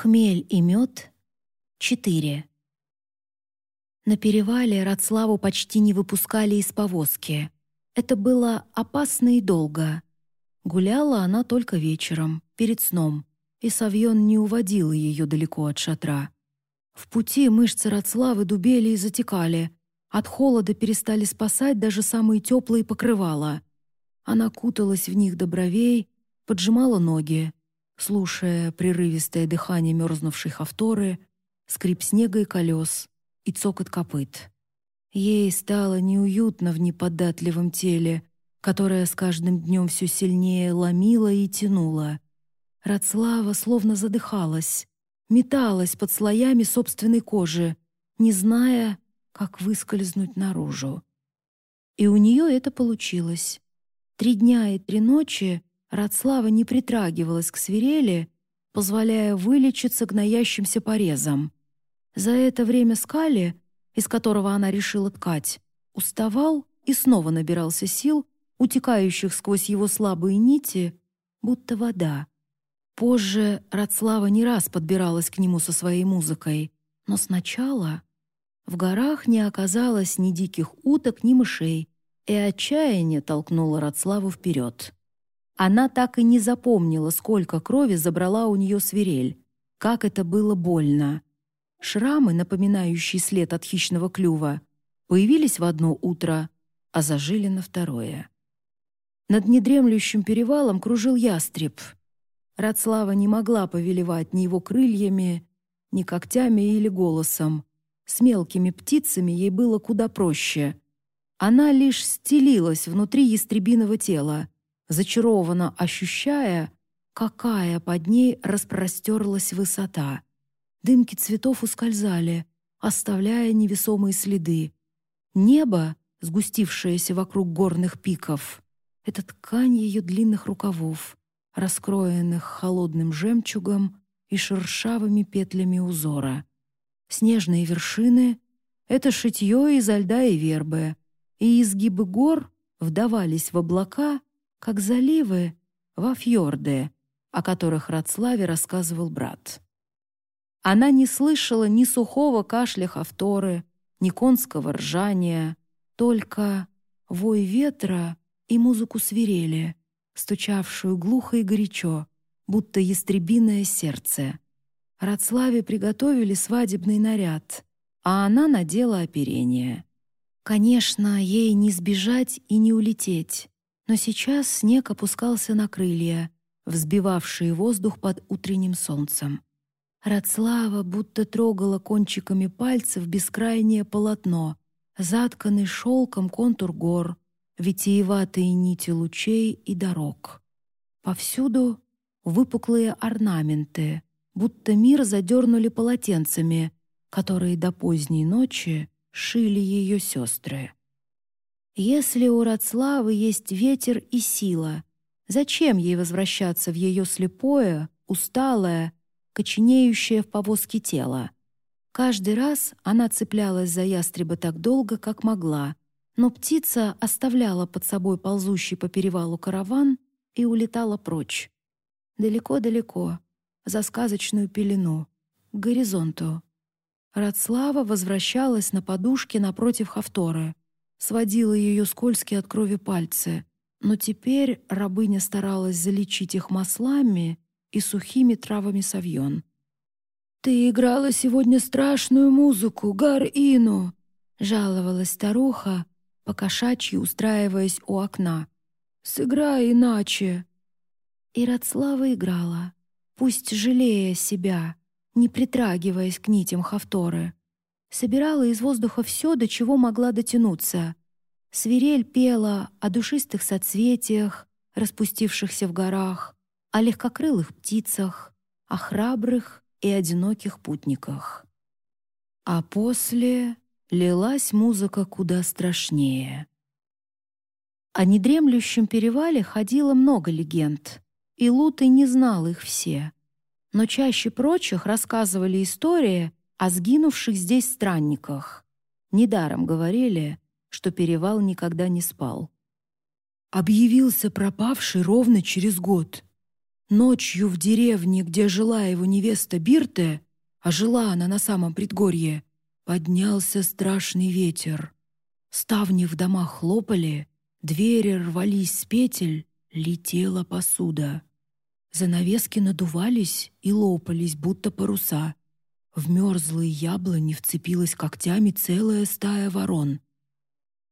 Хмель и мед — четыре. На перевале Радславу почти не выпускали из повозки. Это было опасно и долго. Гуляла она только вечером, перед сном, и Савьон не уводил ее далеко от шатра. В пути мышцы Радславы дубели и затекали. От холода перестали спасать даже самые теплые покрывала. Она куталась в них до бровей, поджимала ноги, слушая прерывистое дыхание мерзнувшей Хавторы, скрип снега и колес и цокот копыт. Ей стало неуютно в неподатливом теле, которое с каждым днем все сильнее ломило и тянуло. Радслава словно задыхалась, металась под слоями собственной кожи, не зная, как выскользнуть наружу. И у нее это получилось. Три дня и три ночи Радслава не притрагивалась к свирели, позволяя вылечиться гноящимся порезам. За это время Скали, из которого она решила ткать, уставал и снова набирался сил, утекающих сквозь его слабые нити, будто вода. Позже Радслава не раз подбиралась к нему со своей музыкой, но сначала в горах не оказалось ни диких уток, ни мышей, и отчаяние толкнуло Радславу вперед. Она так и не запомнила, сколько крови забрала у нее свирель, как это было больно. Шрамы, напоминающие след от хищного клюва, появились в одно утро, а зажили на второе. Над недремлющим перевалом кружил ястреб. Радслава не могла повелевать ни его крыльями, ни когтями или голосом. С мелкими птицами ей было куда проще. Она лишь стелилась внутри ястребиного тела — зачарованно ощущая, какая под ней распростерлась высота. Дымки цветов ускользали, оставляя невесомые следы. Небо, сгустившееся вокруг горных пиков, — это ткань ее длинных рукавов, раскроенных холодным жемчугом и шершавыми петлями узора. Снежные вершины — это шитье изо льда и вербы, и изгибы гор вдавались в облака как заливы во фьорды, о которых Радславе рассказывал брат. Она не слышала ни сухого кашля Хавторы, ни конского ржания, только вой ветра и музыку свирели, стучавшую глухо и горячо, будто ястребиное сердце. Радславе приготовили свадебный наряд, а она надела оперение. Конечно, ей не сбежать и не улететь. Но сейчас снег опускался на крылья, взбивавшие воздух под утренним солнцем. Радслава будто трогала кончиками пальцев бескрайнее полотно, затканный шелком контур гор, витиеватые нити лучей и дорог. Повсюду выпуклые орнаменты, будто мир задернули полотенцами, которые до поздней ночи шили ее сестры. Если у Радславы есть ветер и сила, зачем ей возвращаться в ее слепое, усталое, коченеющее в повозке тело? Каждый раз она цеплялась за ястреба так долго, как могла, но птица оставляла под собой ползущий по перевалу караван и улетала прочь. Далеко-далеко, за сказочную пелену, к горизонту. Радслава возвращалась на подушке напротив Хавторы — сводила ее скользкие от крови пальцы, но теперь рабыня старалась залечить их маслами и сухими травами савьон. «Ты играла сегодня страшную музыку, Гар-Ину!» — жаловалась старуха, покошачьи устраиваясь у окна. «Сыграй иначе!» И Радслава играла, пусть жалея себя, не притрагиваясь к нитям Хавторы собирала из воздуха все, до чего могла дотянуться. Свирель пела о душистых соцветиях, распустившихся в горах, о легкокрылых птицах, о храбрых и одиноких путниках. А после лилась музыка куда страшнее. О недремлющем перевале ходило много легенд, и Луты не знал их все. Но чаще прочих рассказывали истории о сгинувших здесь странниках. Недаром говорили, что перевал никогда не спал. Объявился пропавший ровно через год. Ночью в деревне, где жила его невеста Бирте, а жила она на самом предгорье, поднялся страшный ветер. Ставни в домах хлопали, двери рвались с петель, летела посуда. Занавески надувались и лопались, будто паруса. В мерзлые яблони вцепилась когтями целая стая ворон.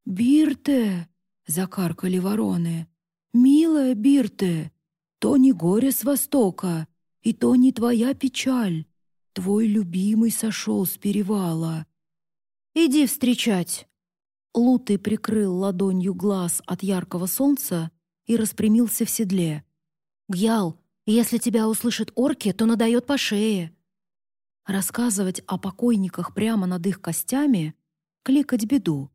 «Бирте!» — закаркали вороны. «Милая Бирте, то не горе с востока, и то не твоя печаль. Твой любимый сошел с перевала». «Иди встречать!» Лутый прикрыл ладонью глаз от яркого солнца и распрямился в седле. «Гьял, если тебя услышат орки, то надает по шее». Рассказывать о покойниках прямо над их костями — кликать беду.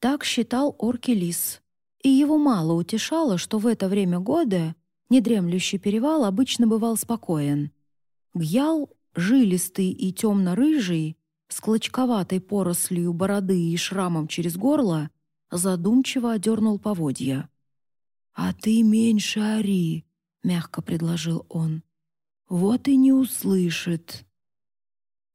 Так считал орки лис. И его мало утешало, что в это время года недремлющий перевал обычно бывал спокоен. Гьял, жилистый и темно-рыжий, с клочковатой порослью бороды и шрамом через горло, задумчиво одернул поводья. «А ты меньше ори», — мягко предложил он. «Вот и не услышит».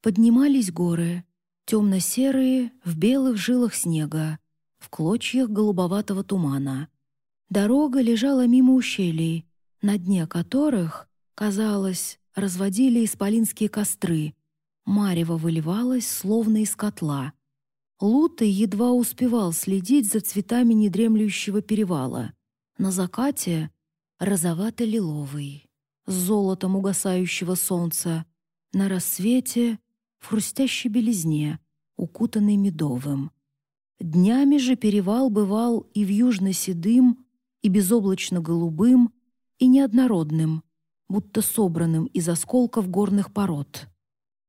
Поднимались горы, темно-серые, в белых жилах снега, в клочьях голубоватого тумана. Дорога лежала мимо ущелий, на дне которых, казалось, разводили исполинские костры. Марево выливалось, словно из котла. Лутый едва успевал следить за цветами недремлющего перевала. На закате — розовато-лиловый, с золотом угасающего солнца, на рассвете в хрустящей белизне, укутанный медовым. Днями же перевал бывал и в южно-седым, и безоблачно-голубым, и неоднородным, будто собранным из осколков горных пород.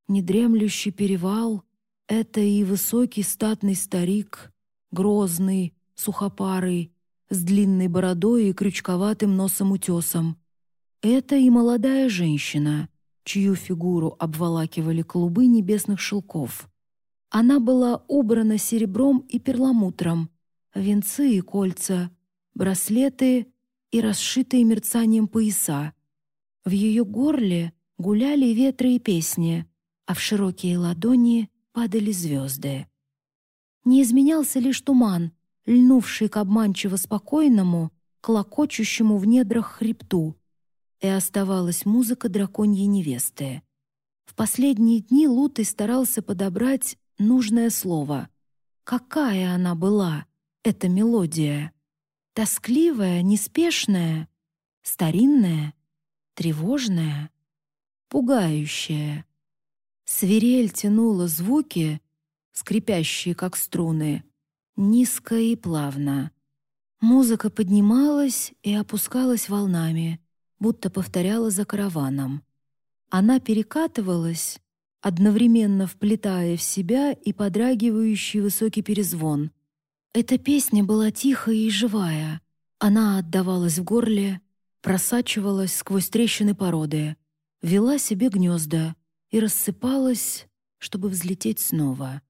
Недремлющий перевал — это и высокий статный старик, грозный, сухопарый, с длинной бородой и крючковатым носом-утесом. Это и молодая женщина — чью фигуру обволакивали клубы небесных шелков. Она была убрана серебром и перламутром, венцы и кольца, браслеты и расшитые мерцанием пояса. В ее горле гуляли ветры и песни, а в широкие ладони падали звезды. Не изменялся лишь туман, льнувший к обманчиво спокойному, клокочущему в недрах хребту, и оставалась музыка драконьей невесты. В последние дни Лутый старался подобрать нужное слово. Какая она была, эта мелодия? Тоскливая, неспешная, старинная, тревожная, пугающая. Свирель тянула звуки, скрипящие, как струны, низко и плавно. Музыка поднималась и опускалась волнами — будто повторяла за караваном. Она перекатывалась, одновременно вплетая в себя и подрагивающий высокий перезвон. Эта песня была тихая и живая. Она отдавалась в горле, просачивалась сквозь трещины породы, вела себе гнезда и рассыпалась, чтобы взлететь снова.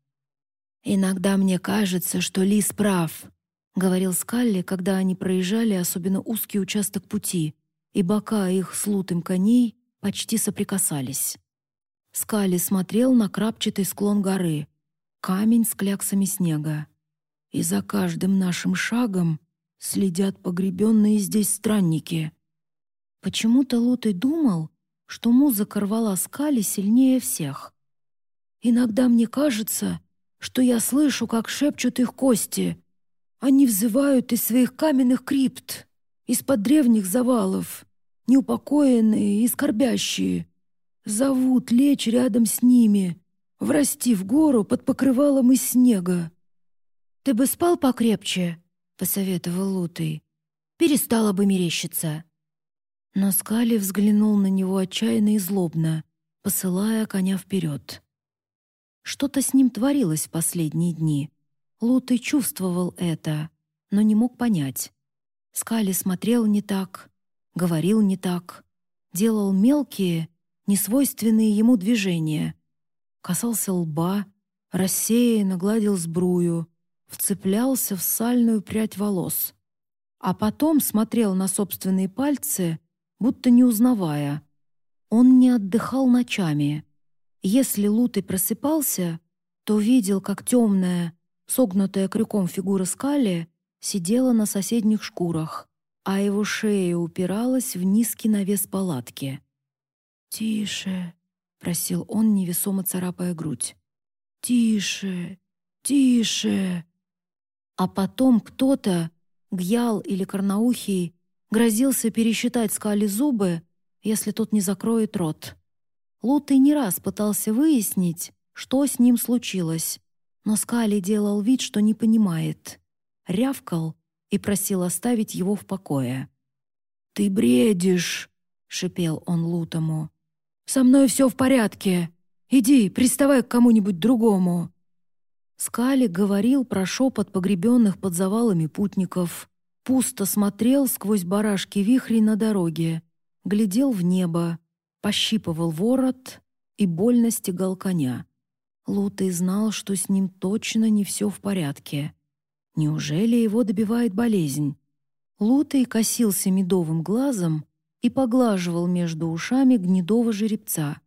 «Иногда мне кажется, что Лис прав», — говорил Скалли, когда они проезжали особенно узкий участок пути, и бока их с лутым коней почти соприкасались. Скали смотрел на крапчатый склон горы, камень с кляксами снега. И за каждым нашим шагом следят погребенные здесь странники. Почему-то Лутый думал, что музыка рвала скали сильнее всех. Иногда мне кажется, что я слышу, как шепчут их кости. Они взывают из своих каменных крипт из-под древних завалов, неупокоенные и скорбящие. Зовут лечь рядом с ними, врасти в гору под покрывалом из снега. «Ты бы спал покрепче», — посоветовал Лутый. «Перестала бы мерещиться». Но Скали взглянул на него отчаянно и злобно, посылая коня вперед. Что-то с ним творилось в последние дни. Лутый чувствовал это, но не мог понять. Скали смотрел не так, говорил не так, делал мелкие, несвойственные ему движения. Касался лба, рассеянно гладил сбрую, вцеплялся в сальную прядь волос. А потом смотрел на собственные пальцы, будто не узнавая. Он не отдыхал ночами. Если Лутый просыпался, то видел, как темная, согнутая крюком фигура скали сидела на соседних шкурах, а его шея упиралась в низкий навес палатки. «Тише», — просил он, невесомо царапая грудь. «Тише, тише». А потом кто-то, Гьял или Карнаухий, грозился пересчитать скали зубы, если тот не закроет рот. Лутый не раз пытался выяснить, что с ним случилось, но Скали делал вид, что не понимает. Рявкал и просил оставить его в покое. «Ты бредишь!» — шипел он Лутому. «Со мной все в порядке. Иди, приставай к кому-нибудь другому». Скали говорил про шепот погребенных под завалами путников, пусто смотрел сквозь барашки вихрей на дороге, глядел в небо, пощипывал ворот и больно стегал коня. Лутый знал, что с ним точно не все в порядке. Неужели его добивает болезнь? Лутый косился медовым глазом и поглаживал между ушами гнедого жеребца.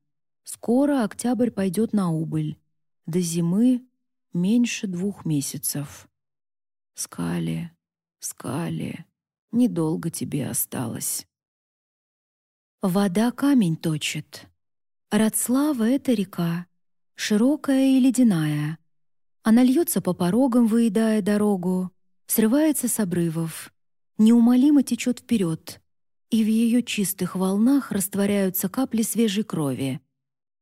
Скоро октябрь пойдет на убыль. До зимы меньше двух месяцев. Скали, скали, недолго тебе осталось. Вода камень точит. Радслава — это река, широкая и ледяная. Она льется по порогам, выедая дорогу, срывается с обрывов, неумолимо течет вперед, и в ее чистых волнах растворяются капли свежей крови.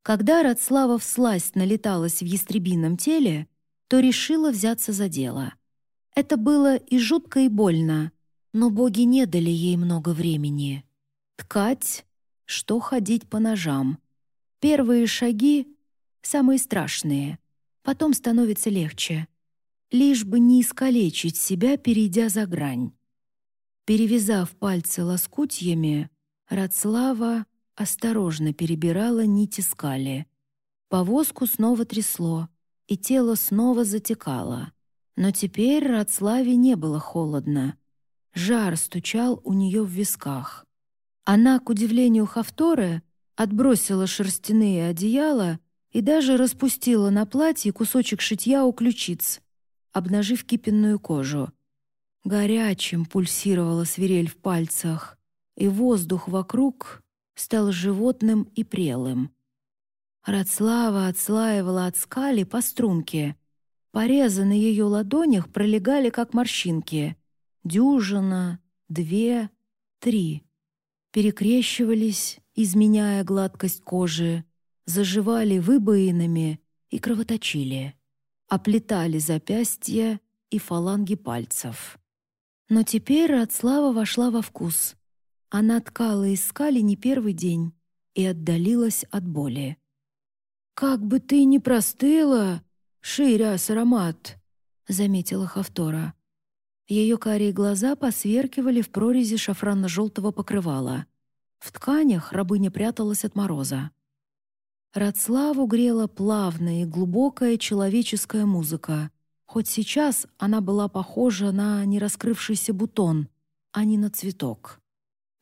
Когда Радслава всласть налеталась в ястребином теле, то решила взяться за дело. Это было и жутко, и больно, но боги не дали ей много времени. Ткать, что ходить по ножам. Первые шаги самые страшные. Потом становится легче. Лишь бы не искалечить себя, перейдя за грань. Перевязав пальцы лоскутьями, Радслава осторожно перебирала нити скали. Повозку снова трясло, и тело снова затекало. Но теперь Радславе не было холодно. Жар стучал у нее в висках. Она, к удивлению Хавторы, отбросила шерстяные одеяла и даже распустила на платье кусочек шитья у ключиц, обнажив кипенную кожу. Горячим пульсировала свирель в пальцах, и воздух вокруг стал животным и прелым. Радслава отслаивала от скали по струнке. Порезы на ее ладонях пролегали, как морщинки. Дюжина, две, три. Перекрещивались, изменяя гладкость кожи, заживали выбоинами и кровоточили, оплетали запястья и фаланги пальцев. Но теперь Радслава вошла во вкус. Она ткала из скали не первый день и отдалилась от боли. «Как бы ты ни простыла, Ширяс аромат!» — заметила Хавтора. Ее карие глаза посверкивали в прорези шафранно-желтого покрывала. В тканях рабыня пряталась от мороза. Радславу грела плавная и глубокая человеческая музыка. Хоть сейчас она была похожа на нераскрывшийся бутон, а не на цветок.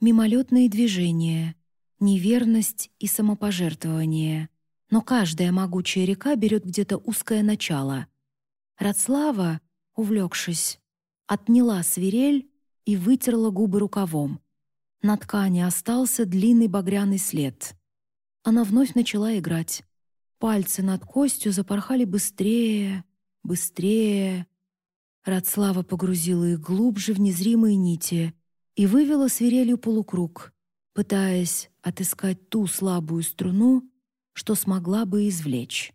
Мимолетные движения, неверность и самопожертвование. Но каждая могучая река берет где-то узкое начало. Радслава, увлекшись, отняла свирель и вытерла губы рукавом. На ткани остался длинный багряный след — она вновь начала играть. Пальцы над костью запорхали быстрее, быстрее. Радслава погрузила их глубже в незримые нити и вывела свирелью полукруг, пытаясь отыскать ту слабую струну, что смогла бы извлечь.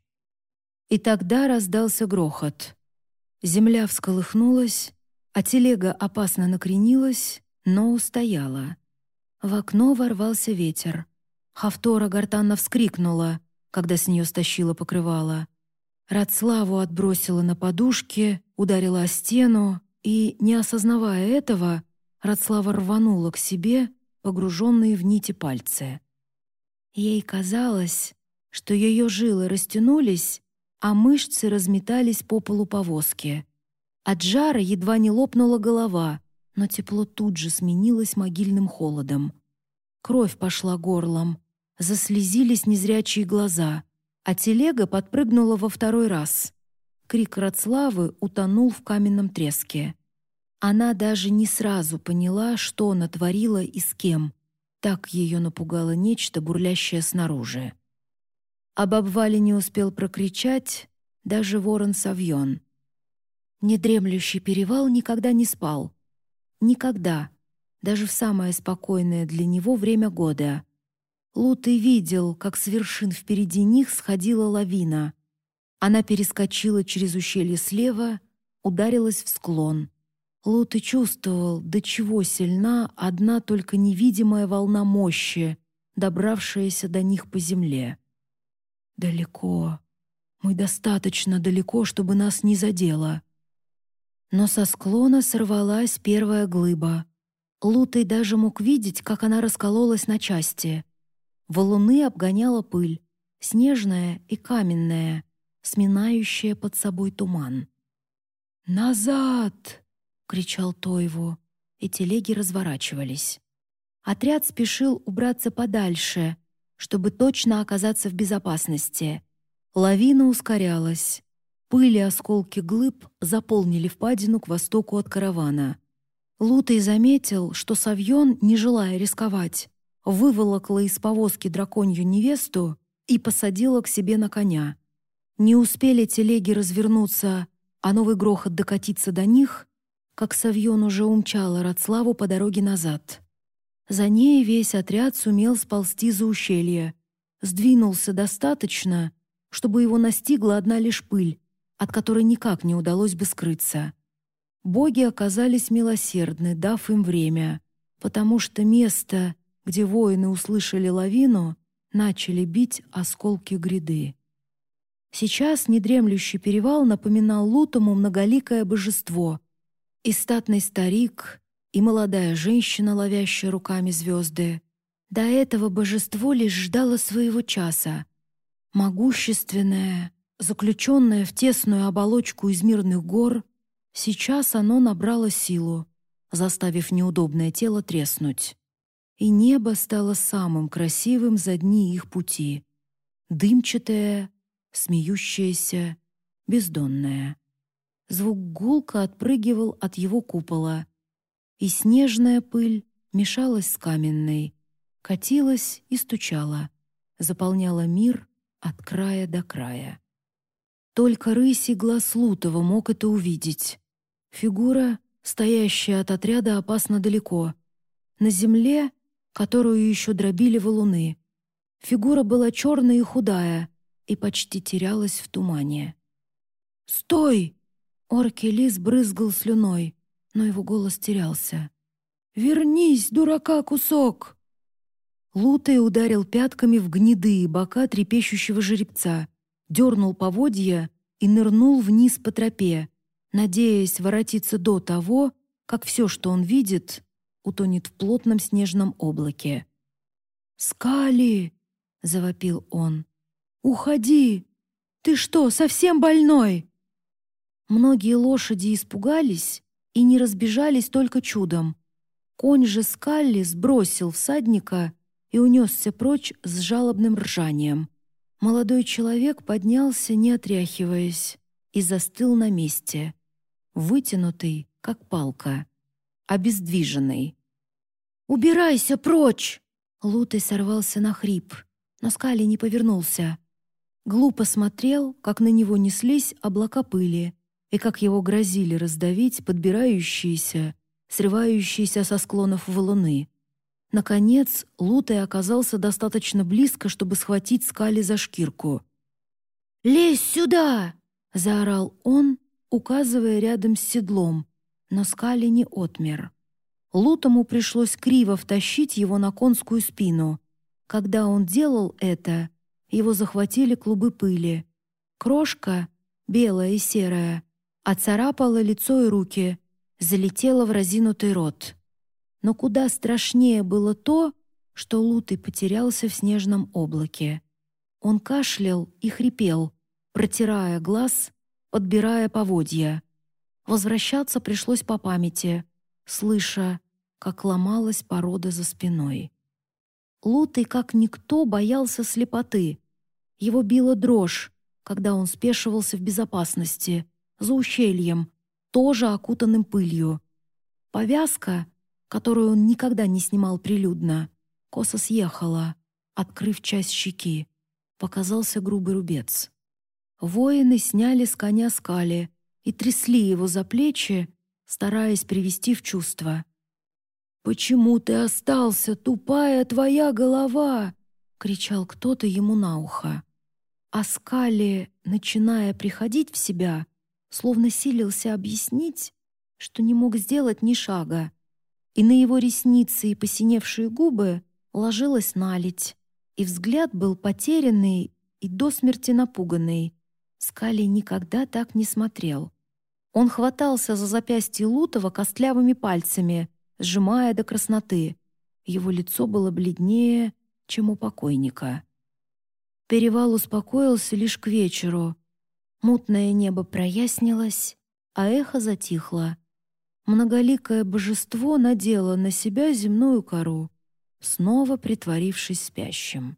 И тогда раздался грохот. Земля всколыхнулась, а телега опасно накренилась, но устояла. В окно ворвался ветер — Хавтора гортанно вскрикнула, когда с нее стащила покрывало. Радславу отбросила на подушке, ударила о стену, и, не осознавая этого, Радслава рванула к себе погруженные в нити пальцы. Ей казалось, что ее жилы растянулись, а мышцы разметались по полу повозки. От жара едва не лопнула голова, но тепло тут же сменилось могильным холодом. Кровь пошла горлом, заслезились незрячие глаза, а телега подпрыгнула во второй раз. Крик Рацлавы утонул в каменном треске. Она даже не сразу поняла, что натворила и с кем. Так ее напугало нечто, бурлящее снаружи. Об обвале не успел прокричать даже ворон-савьон. Недремлющий перевал никогда не спал. Никогда, даже в самое спокойное для него время года. Лутый видел, как с вершин впереди них сходила лавина. Она перескочила через ущелье слева, ударилась в склон — Лут чувствовал, до чего сильна одна только невидимая волна мощи, добравшаяся до них по земле. «Далеко. Мы достаточно далеко, чтобы нас не задело». Но со склона сорвалась первая глыба. Лутый даже мог видеть, как она раскололась на части. Валуны обгоняла пыль, снежная и каменная, сминающая под собой туман. «Назад!» — кричал Тойву, и телеги разворачивались. Отряд спешил убраться подальше, чтобы точно оказаться в безопасности. Лавина ускорялась. Пыль и осколки глыб заполнили впадину к востоку от каравана. Лутый заметил, что Савьон, не желая рисковать, выволокла из повозки драконью невесту и посадила к себе на коня. Не успели телеги развернуться, а новый грохот докатиться до них, как Савьон уже умчала Рацлаву по дороге назад. За ней весь отряд сумел сползти за ущелье. Сдвинулся достаточно, чтобы его настигла одна лишь пыль, от которой никак не удалось бы скрыться. Боги оказались милосердны, дав им время, потому что место, где воины услышали лавину, начали бить осколки гряды. Сейчас недремлющий перевал напоминал Лутому многоликое божество, и статный старик, и молодая женщина, ловящая руками звезды. До этого божество лишь ждало своего часа. Могущественное, заключенное в тесную оболочку из мирных гор, сейчас оно набрало силу, заставив неудобное тело треснуть. И небо стало самым красивым за дни их пути. Дымчатое, смеющееся, бездонное. Звук гулко отпрыгивал от его купола. И снежная пыль мешалась с каменной, катилась и стучала, заполняла мир от края до края. Только рысий глаз Лутова мог это увидеть. Фигура, стоящая от отряда опасно далеко. На земле, которую еще дробили валуны. Фигура была черная и худая и почти терялась в тумане. «Стой!» Орки лис брызгал слюной, но его голос терялся. «Вернись, дурака, кусок!» Лутый ударил пятками в гнедые бока трепещущего жеребца, дернул поводья и нырнул вниз по тропе, надеясь воротиться до того, как все, что он видит, утонет в плотном снежном облаке. «Скали!» — завопил он. «Уходи! Ты что, совсем больной?» Многие лошади испугались и не разбежались только чудом. Конь же Скалли сбросил всадника и унесся прочь с жалобным ржанием. Молодой человек поднялся, не отряхиваясь, и застыл на месте, вытянутый, как палка, обездвиженный. «Убирайся прочь!» Лутый сорвался на хрип, но Скали не повернулся. Глупо смотрел, как на него неслись облака пыли, и как его грозили раздавить подбирающиеся, срывающиеся со склонов валуны. Наконец, Лутай оказался достаточно близко, чтобы схватить Скали за шкирку. «Лезь сюда!» — заорал он, указывая рядом с седлом, но Скали не отмер. Лутому пришлось криво втащить его на конскую спину. Когда он делал это, его захватили клубы пыли. Крошка, белая и серая, Оцарапала лицо и руки, залетела в разинутый рот. Но куда страшнее было то, что Лутый потерялся в снежном облаке. Он кашлял и хрипел, протирая глаз, подбирая поводья. Возвращаться пришлось по памяти, слыша, как ломалась порода за спиной. Лутый, как никто, боялся слепоты. Его била дрожь, когда он спешивался в безопасности, за ущельем, тоже окутанным пылью. Повязка, которую он никогда не снимал прилюдно, косо съехала, открыв часть щеки. Показался грубый рубец. Воины сняли с коня скали и трясли его за плечи, стараясь привести в чувство. «Почему ты остался, тупая твоя голова?» — кричал кто-то ему на ухо. А Скали, начиная приходить в себя, словно силился объяснить, что не мог сделать ни шага, и на его ресницы и посиневшие губы ложилась наледь, и взгляд был потерянный и до смерти напуганный. Скали никогда так не смотрел. Он хватался за запястье Лутова костлявыми пальцами, сжимая до красноты. Его лицо было бледнее, чем у покойника. Перевал успокоился лишь к вечеру. Мутное небо прояснилось, а эхо затихло. Многоликое божество надело на себя земную кору, снова притворившись спящим.